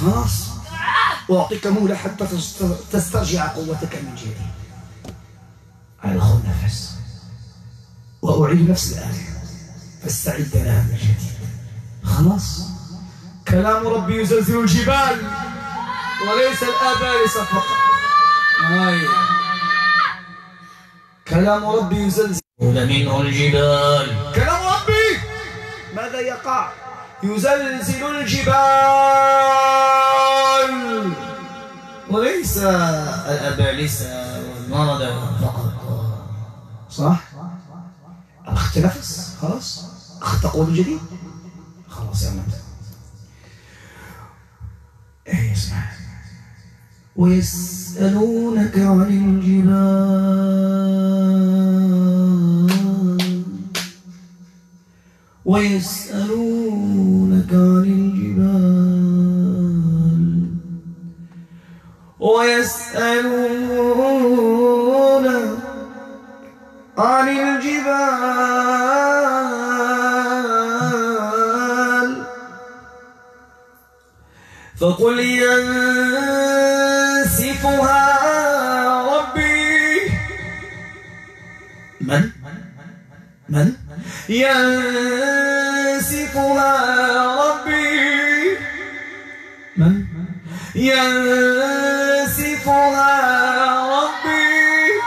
خلاص. أعطيك مهلة حتى تسترجع قوتك من جديد على خذ نفس. وأعيد نفس الآية فاستعد لها من جديد. خلاص. كلام ربي يزلزل الجبال. وليس الآبالس فقط كلام ربي يزلزل. منه الجبال. كلام ربي! ماذا يقع؟ يزلزل الجبال. وليس الأبالسة والمرضى فقط. صح؟ أخذت نفس خلاص؟ أخذت قول جديد؟ خلاص يا ممتاز إيه اسمع. ويسألونك عن الجبال. ويسألونك ويسألون عن الجبال فقل ينسفها ربي. من؟ من؟ ينسفها ربي. ينسفها ربي.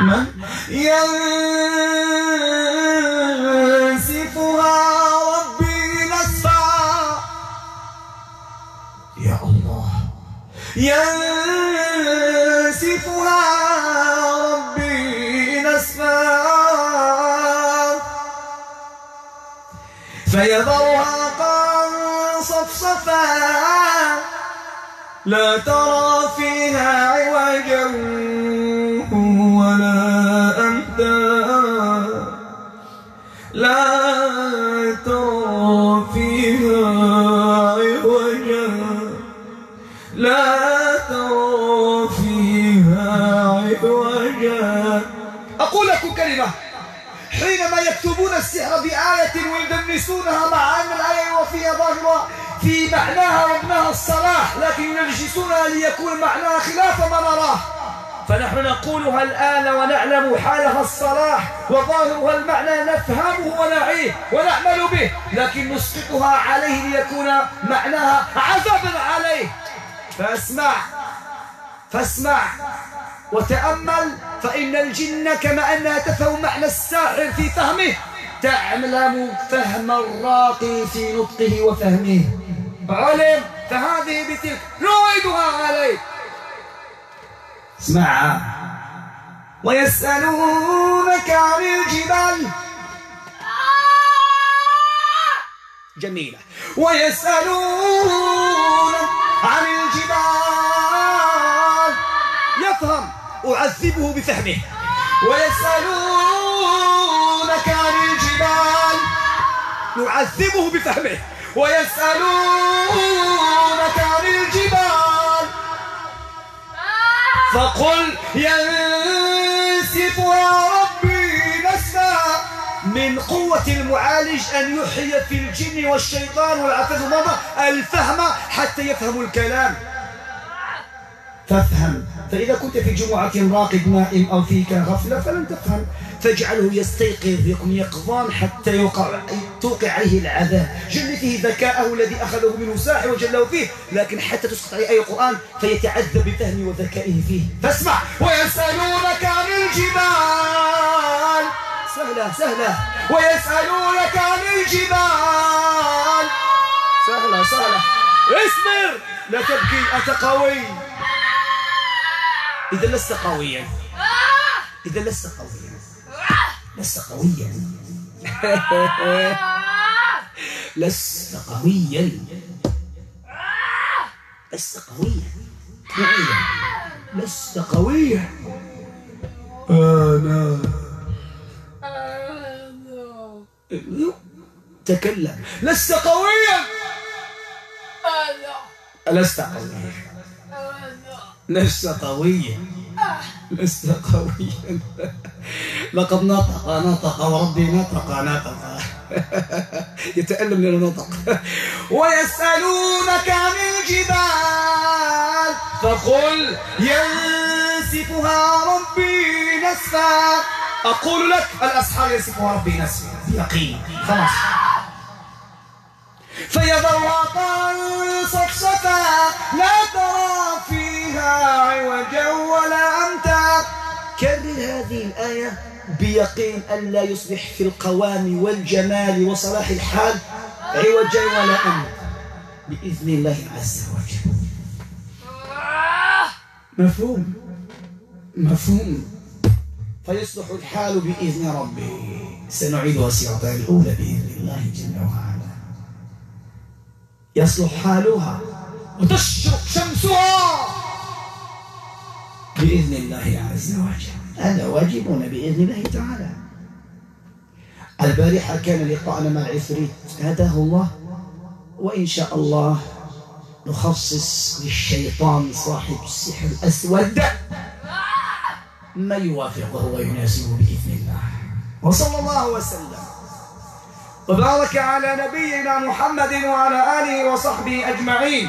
من ينسفها ربي نسفا. يا الله. ينسفها ربي نسفا. فيذرها لا ترى فيها عوجا ولا أمتا. لا ترى فيها عوجا. لا ترى فيها عوجا. أقول لكم كلمة. حينما يكتبون السحر بآية ويدنسونها مع أن الآية وفيها ظاهرة في معناها وابنها الصلاح لكن ينجسونها ليكون معناها خلاف ما نراه. فنحن نقولها الآن ونعلم حالها الصلاح وظاهرها المعنى نفهمه ونعيه ونعمل به لكن نسقطها عليه ليكون معناها عذابا عليه. فاسمع فاسمع وتأمل فإن الجن كما أنها تفهم معنى الساحر في فهمه تعلم فهم الراقي في نطقه وفهمه. علم فهذه بتلك. نعيدها عليك. اسمع. ويسألونك عن الجبال. جميلة. ويسألون عن الجبال. يفهم. أعذبه بفهمه. ويسألونك عن الجبال. نعذبه بفهمه. ويسألونك عن الجبال. فقل ينسفها ربي نسفا. من قوة المعالج أن يحيي في الجن والشيطان والعفث والمرضى الفهم حتى يفهموا الكلام. فإذا كنت في جمعة راقد نائم أو فيك غفلة فلن تفهم. فاجعله يستيقظ يكون يقظان حتى يوقع توقع عليه العذاب. جل فيه ذكاءه الذي أخذه منه ساحر وجله فيه. لكن حتى تسقط عليه أي قرآن فيتعذب بفهمه وذكائه فيه. فاسمع. ويسألونك عن الجبال. سهلة سهلة. ويسألونك عن الجبال. سهلة سهلة. اصبر لا تبكي أنت قوي. إذا لست قويا. إذا لست قويا. لست قويا. لست قويا. لست قويا. لست قويا. أنا. تكلم. لست قويا. لست قويا. لست قويا. لست قويا. لقد نطق نطق وربي نطق نطق. يتألم لأنه نطق. ويسألونك عن الجبال. فقل ينسفها ربي نسفا. أقول لك الأسحار ينسفها ربي نسفا. بيقين خلاص. فيذرها صفصفا. لا ترى عوجا ولا أمتا. كرر هذه الآية بيقين أن لا يصبح في القوام والجمال وصلاح الحال عوجا ولا أمتا بإذن الله عز وجل. مفهوم؟ مفهوم. فيصلح الحال بإذن ربه. سنعيدها الصيغة الأولى بإذن الله جل وعلا. يصلح حالها. وتشرق شمسها. بإذن الله عز وجل. هذا واجبنا بإذن الله تعالى. البارحة كان لقاءنا مع العفريت هداه الله. وإن شاء الله نخصص للشيطان صاحب السحر الأسود ما يوافقه ويناسبه بإذن الله. وصلى الله وسلم. وبارك على نبينا محمد وعلى آله وصحبه أجمعين.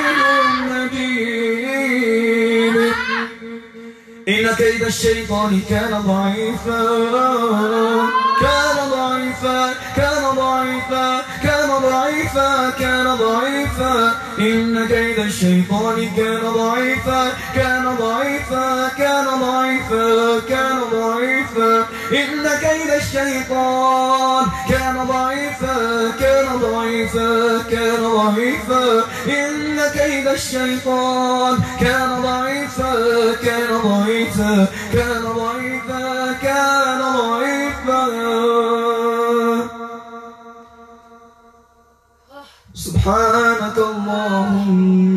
إن كيد الشيطان كان ضعيفا. كان ضعيفا كان ضعيفا كان ضعيفا كان ضعيفا. إن كيد الشيطان كان ضعيفا كان ضعيفا كان ضعيفا كان ضعيفا. إن كيد الشيطان كان ضعيفا كان ضعيفا كان ضعيفا. إن كيد الشيطان كان ضعيفا كان ضعيفا كان ضعيفا كان ضعيفا. سبحانك اللهم.